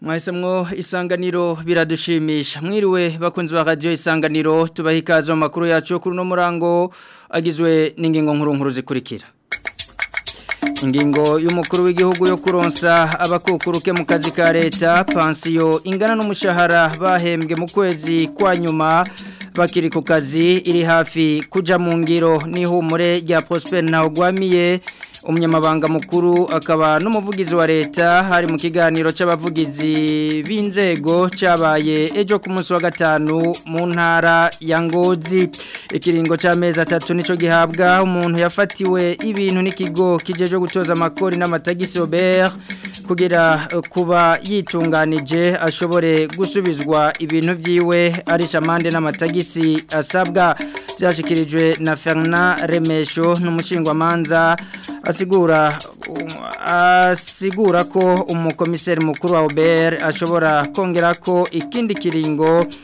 mwahisemwo isanganiro biradushimisha mwiriwe bakunzi ba radio isanganiro tubaha ikaze mu makuru yacu kuri no murango agizwe n'ingingo nkuru nkuru zikurikira ingingo y'umukuru w'igihugu yo kuronsa abakukuruke mu kazi ka leta pansiyo ingana n'umushahara bahembwe mu kwezi kwa nyuma bakiri ku kazi iri hafi kuja mu ngiro n'ihumure rya Prosper Ntawagwamiye umunyamabanga mukuru akaba n'umuvugizi wa leta hari mu kiganiro cy'abavugizi b'inzego cyabaye ejo ku munsi wa gatanu mu ntara ya ngozi ikiringo cy'amezi atatu nicyo gihabwa umuntu yafatiwe ibintu n'ikigo kigejeje gutoza amakori n'amatagisi robert kugira eh, kuba yitunganije ashobore gusubizwa ibintu byiwe arisha amande n'amatagisi asabwa byashyikirijwe na ferna remesho n'umushingwamanza asigura asigura ko umukomiseri mukuru wa Aubert ashobora kongera ko ikindi kiringo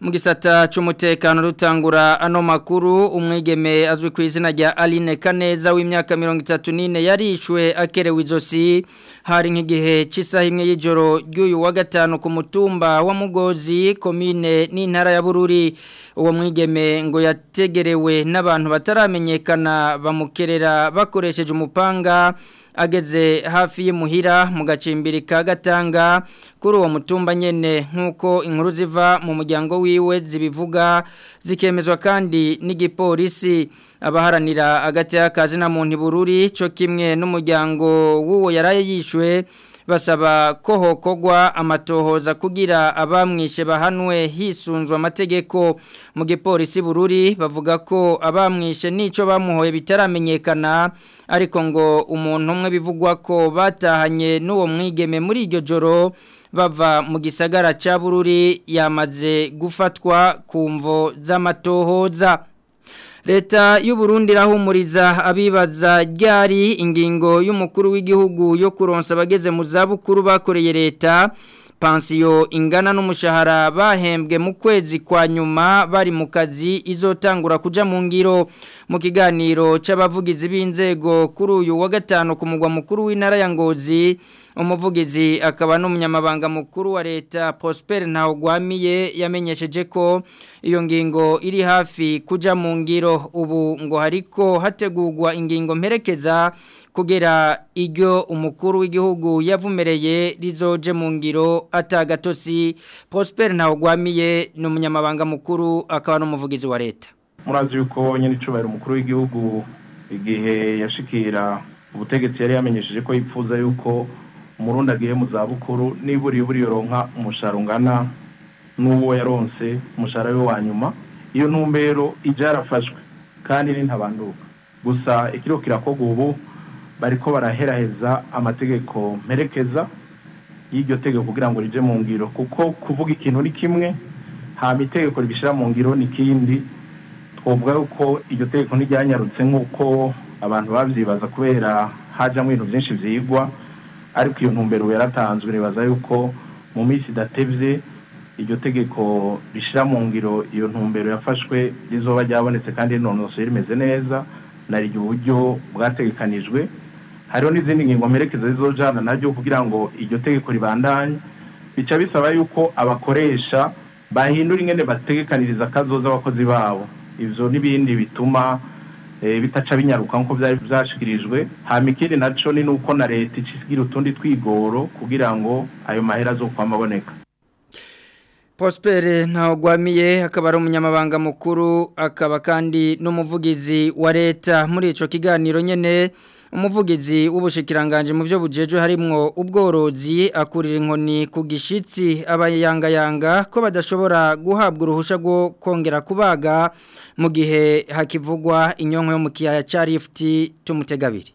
mu gisata cy'umutekano rutangura ano makuru umwigeme azwi ku izina rya aline kaneza w'imyaka mirongo itatu n'ine yarishwe akerewe izosi hari nk'igihe cy'isaha imwe y'ijoro ry'uyu wa gatanu ku mutumba wa mugozi komine n'intara ya bururi uwo mwigeme ngo yategerewe n'abantu bataramenyekana bamukerera bakoresheje umupanga ageze hafi y'imuhira mu gacimbiri ka gatanga kuri uwo mutumba nyene nk'uko inkuru ziva mu muryango wiwe zibivuga zikemezwa kandi n'igipolisi abaharanira agati y'akazi na muntu bururi cyo kimwe n'umuryango w'uwo yaraye yishwe basaba ko hokogwa amatohoza kugira abamwishe bahanwe hisunzwe amategeko mu gipolisi bururi bavuga ko abamwishe n'icyo bamuhoye bitaramenyekana ariko ngo umuntu umwe bivugwa ko batahanye n'uwo mwigeme muri iryo joro bava mu gisagara cya bururi yamaze gufatwa ku mvo z'amatohoza leta y'u Burundi irahumuriza abibaza ryari ingingo y'umukuru w'igihugu yo kuronsa bageze mu zabukuru bakoreye leta pansiyo ingana n'umushahara bahembwe mu kwezi kwa nyuma bari mu kazi izotangura kuja mu ngiro mu kiganiro cy’abavugizi b'inzego kuri uyu wa gatano ku mugwa mukuru w'intara ya Ngozi umuvugizi akaba n'umunyamabanga mukuru wa leta Prosper ntawugwamiye yamenyesheje ko iyo ngingo iri hafi kuja mu ngiro ubu ngo hariko hategurwa ingingo mperekeza kugera iryo umukuru w'igihugu yavumereye rizoje mu ngiro atagatotsi Prosper ntawugwamiye ni mukuru akaba n'umuvugizi wa leta murazi yuko nyine icubahiro umukuru w'igihugu igihe yashikira ubutegetsi yari yamenyesheje ko yipfuza yuko umurundi agiye mu zabukuru niba uriye uriyoronka umushahara ungana n'uwo yaronse umushahara we wa nyuma iyo ntumbero ijya yarafashwe kandi ni ntabanduka gusa ikiro kirakoga ubu bariko baraheraheza amategeko mperekeza y'iryo tegeko kugira ngo rijye mu ngiro kuko kuvuga ikintu ni kimwe hama itegeko rigishyira mu ngiro ni ikindi twavuga ko iryo tegeko ntiryanyarutse nk'uko abantu babyibaza kubera hajyamo ibintu byinshi byigwa ariko iyo ntumbero ubu yaratanzwe ribaza yuko mu minsi idatebye iryo tegeko rishyira mu ngiro iyo ntumbero yafashwe rizoba ryabonetse kandi rinonosoye rimeze neza narirya uburyo bwategekanijwe hariho n'izindi ngingo mperekeza zizojyana naryo kugira ngo iryo tegeko ribandanye bica bisaba yuko abakoresha bahindura ingene bategekaniriza akazoza abakozi babo ibyo n'ibindi bituma Eh, bitaca binyaruka nk'uko byari byashyikirijwe hano ikindi nacyo ni uko na leta ishyira utundi twigoro kugira ngo ayo mahera azokwama aboneka Prospere ntawagwamiye akaba ari umunyamabanga mukuru akaba kandi n'umuvugizi wa leta muri icyo kiganiro nyine umuvugizi w'ubushikiranganje mu byo bujeje harimo ubworozi akurira inkoni ku gishitsi abayangayanga ko badashobora guhabwa uruhusha rwo kongera kubaga mu gihe hakivugwa inyonko yo mu kiya cya lifuti cy'umutegabiri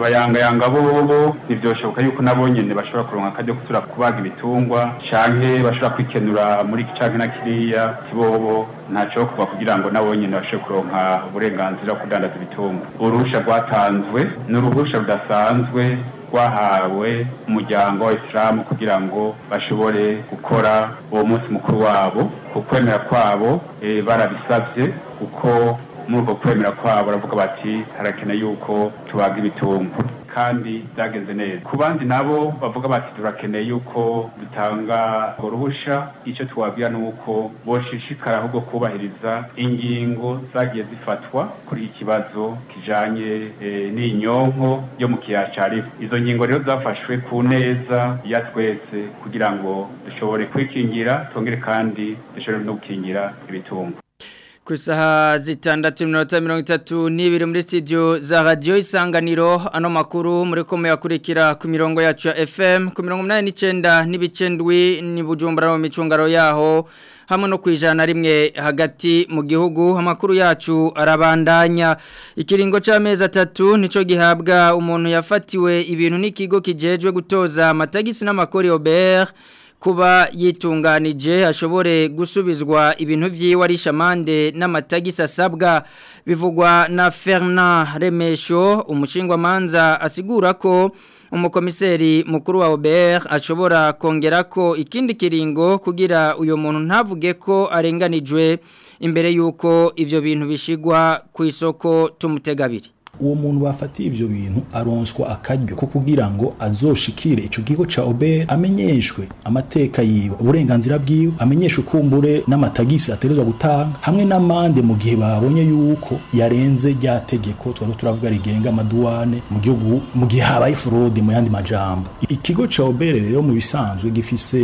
abayangayanga bobo ntibyoshoboka yuko nabo nyine bashobora kuronka akajya gutura kubaga ibitungwa canke bashobora kwikenura muri iki na kiriya kibobo ntacyo kuba kugira ngo nabo nyine bashe kuronka uburenganzira bwo kudandaza ibitungwa uruhusha rwatanzwe ni uruhusha rudasanzwe rwahawe umuryango wa isilamu kugira ngo bashobore gukora uwo munsi mukuru wabo ku kwemera kwabo eh, barabisabye kuko muri uko kwemera kwabo baravuga bati harakenewe yuko tubaga ibitungo kandi byagenze neza ku bandi nabo bavuga bati turakeneye yuko dutanga uruhusha icyo twabwira ni uko boshishikara ahubwo kubahiriza ingingo zagiye zifatwa kuri iki kibazo kijanye eh, n'inyonko yo mu kiyaya ca rifu izo ngingo rero zafashwe ku neza ya twese kugira ngo dushobore kwikingira tongere kandi dushobore no gukingira ibitungo ku zitandatu iminota mirongo itatu n'ibiri muri studio za Radio isanganiro ano makuru muri ko muyakurikira ku mirongo yacu fm ku mirongo inani n'icyenda n'ibice ndwi ni bujumbura mu micungaro yaho hamwe no ku ijana rimwe hagati mu gihugu amakuru yacu arabandanya ikiringo cy'amezi atatu nicyo gihabwa umuntu yafatiwe ibintu n'ikigo kijejwe gutoza amatagisi n'amakori oberi kuba yitunganije ashobore gusubizwa ibintu vy’iwarisha ari shamande n'amatagisi asabwa bivugwa na Fernand Remesho umushingwamanza asigura ko umukomiseri mukuru wa Aubert ashobora kongera ko ikindi kiringo kugira uyo muntu ntavuge ko arenganijwe imbere yuko ivyo bintu bishigwa ku isoko tumutegabiri uwo muntu bafatiye ibyo bintu aronswa akaryo ko kugira ngo azoshikire icyo kigo ca oberi amenyeshwe amateka yiwe uburenganzira bwiwe amenyeshwe kumbure n'amatagisi aterezwa gutanga hamwe n'amande mu gihe babonye yuko yarenze rya tegeko twari turavuga rigenga amaduwane mu gihugu mu gihe habaye fraude mu yandi majambo ikigo ca oberi rero mu bisanzwe gifise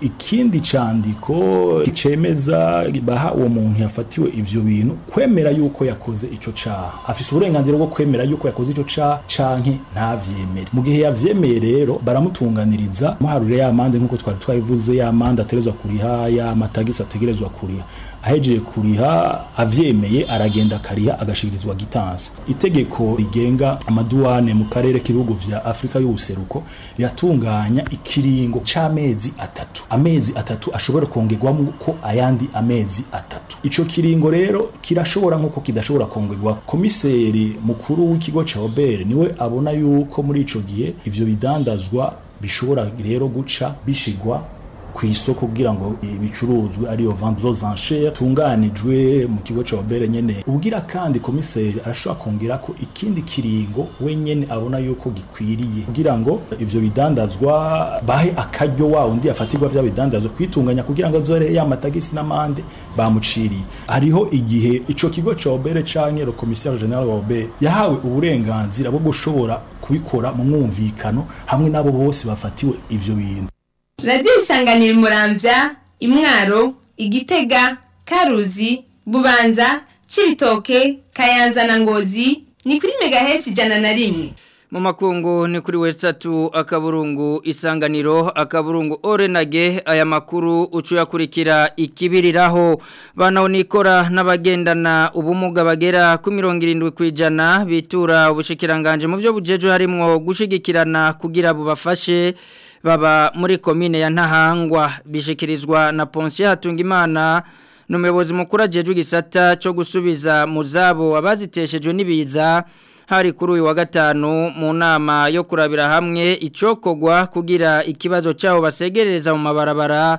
ikindi candiko cemeza baha uwo muntu yafatiwe ibyo bintu kwemera yuko yakoze icyo caha afise uburenganzira bwo kwemera yuko yakoze icyo ca canke ntavyemere mu gihe yavyemeye rero baramutunganiriza muharure ya mande nk'uko twari twabivuze ya mande ategerezwa kuriha ya matagisi ategerezwa kuriha ahejeje kuriha avyemeye aragenda akariha agashikirizwa gitansi itegeko rigenga amaduwane mu karere k'ibihugu vya Afrika y'ubuseruko riratunganya ikiringo c'amezi atatu amezi atatu ashobora kongerwamo ko ayandi amezi atatu ico kiringo rero kirashobora nkuko kidashobora kongegwa komiseri mukuru w'ikigo ca Obere niwe abona yuko muri ico gihe ivyo bidandazwa bishobora rero guca bishigwa ku isoko kugira ngo ibicuruzwe ariyo vente zo tunganijwe mu kigo ca obere nyene ubwira kandi komiseri arashobora kongera ko ikindi kiringo we nyene abona yuko gikwiriye kugira ngo ibyo bidandazwa bahe akaryo wa undi afatirwa vya bidandazwa kwitunganya kugira ngo azore ya matagisi n'amande bamuciriye hariho igihe icyo kigo cya obere canke le commissaire general wa obere yahawe uburenganzira bwo gushobora kubikora mu mwumvikano hamwe n'abo bose bafatiwe ibyo bintu radiyo isanganiro murambya imwaro igitega karuzi bubanza kibitoke kayanza na ngozi ni kuri megahesi ijana na rimwe mu makungu ni kuri wesitatu akaburungu isanganiro akaburungu orenage aya makuru ucuyakurikira ikibiriraho banaho n'abagendana ubumuga bagera ku mirongo irindwi ku bitura ubushikiranganje mu byo bujeje harimo gushigikirana kugira bubafashe baba muri komine ya ntahangwa bishikirizwa na ponsiyo hatungimana ni umuyobozi mukuru agejwe Gisata cyo gusubiza mu zabo abaziteshejwe n'ibiza hari kuri uyu wa gatanu mu nama yo kurabira hamwe icokogwa kugira ikibazo cyabo basegerereza mu mabarabara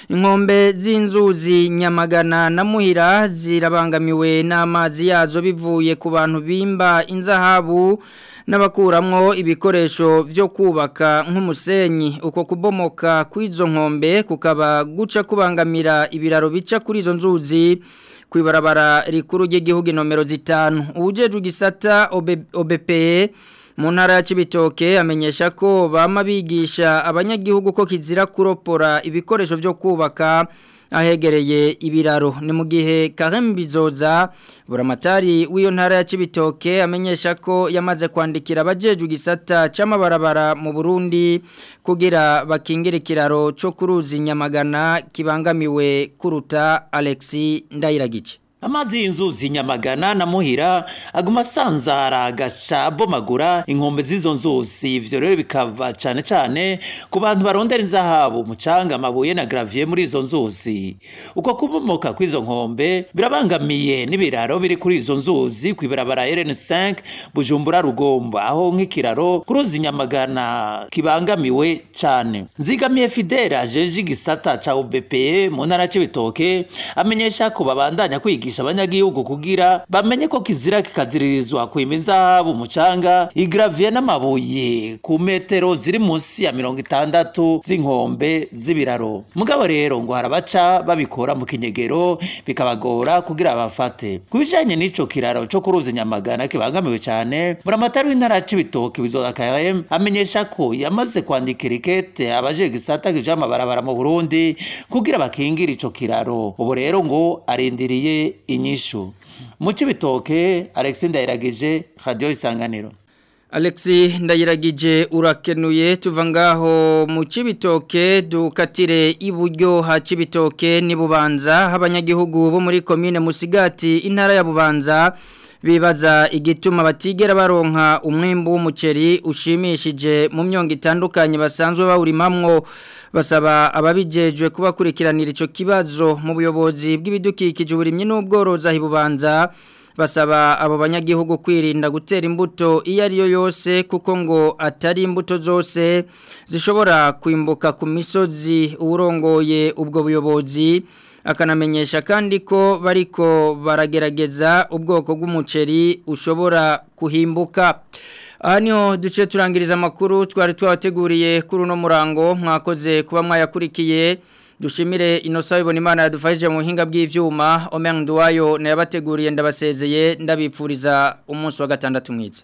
inkombe z'inzuzi nyamagana na muhira zirabangamiwe n'amazi yazo bivuye ku bantu bimba inzahabu n'abakuramwo ibikoresho byo kubaka nk'umusenyi uko kubomoka kw'izo nkombe kukaba guca kubangamira ibiraro bica kuri izo nzuzi ku ibarabara rikuru ry'igihugu nomero zitanu uwujejwe igisata OBPE mu ya Kibitoke amenyesha ko bama bigisha abanyagihugu ko kizira kuropora ibikoresho byo kubaka ahegereye ibiraro ni mu gihe Karim Bizoza buramatari w'iyo ntara ya Kibitoke amenyesha ko yamaze kwandikira abajeje igisata c'amabarabara mu Burundi kugira bakingire kiraro cyo kuruzi nyamagana kibangamiwe kuruta Alexi Ndayiragice amazi y'inzuzi nyamagana na muhira aguma asanzara agaca abomagura inkombe z'izo nzuzi ibyo rero bikava cyane cyane ku bantu barondera inzahabu umucanga amabuye na gravier muri izo nzuzi uko kubomoka izo nkombe birabangamiye n'ibiraro biri kuri izo nzuzi ku ibarabara RN5 Bujumbura Rugomba aho nk'ikiraro ku ruzi nyamagana kibangamiwe cyane nzigamiye Fidela jeje igisata ca UBPE mu ntara Cibitoke amenyesha ko babandanya kwigisha kwigisha abanyagihugu kugira bamenye ko kizira kikazirizwa kwima izahabu umucanga igaraviye n'amabuye ku metero ziri munsi ya mirongo itandatu z'inkombe z'ibiraro mugabo rero ngo harabaca babikora mu kinyegero bikabagora kugira bafate ku bijanye n'ico kiraro co ku nyamagana kibangamiwe cyane buramatari w'intara ya bizoza km amenyesha ko yamaze kwandika ikete abaje gisata kija amabarabara mu burundi kugira bakingira icyo kiraro ubu rero ngo arindiriye inyishu mm. muce ibitoke Alexis ndayiragije radio isanganiro Alexi ndayiragije urakenuye tuvangaho mu Cibitoke dukatire iburyo ha Cibitoke ni habanyagihugu bo muri commune Musigati intara ya Bubanza bibaza igituma batigera baronka umwimbu w'umuceri ushimishije mu myongo itandukanye basanzwe bawurimamwo basaba ababijejwe kubakurikiranira ico kibazo mu buyobozi bw'ibidukikije uburimye n'ubworozi ahibubanza basaba abo banyagihugu kwirinda gutera imbuto iyo ari yo yose kuko ngo atari imbuto zose zishobora kwimbuka ku misozi uwurongoye ubwo buyobozi akanamenyesha kandi ko bariko baragerageza ubwoko bw'umuceri ushobora kuhimbuka aha duce turangiriza amakuru twari twabateguriye kuri uno murango mwakoze kuba mwayakurikiye dushimire inosa bibona imana yadufashije mu buhinga bw'ibyuma omenga nduwayo nayabateguriye ndabasezeye ndabipfuriza umunsi wa gatandatu mwiza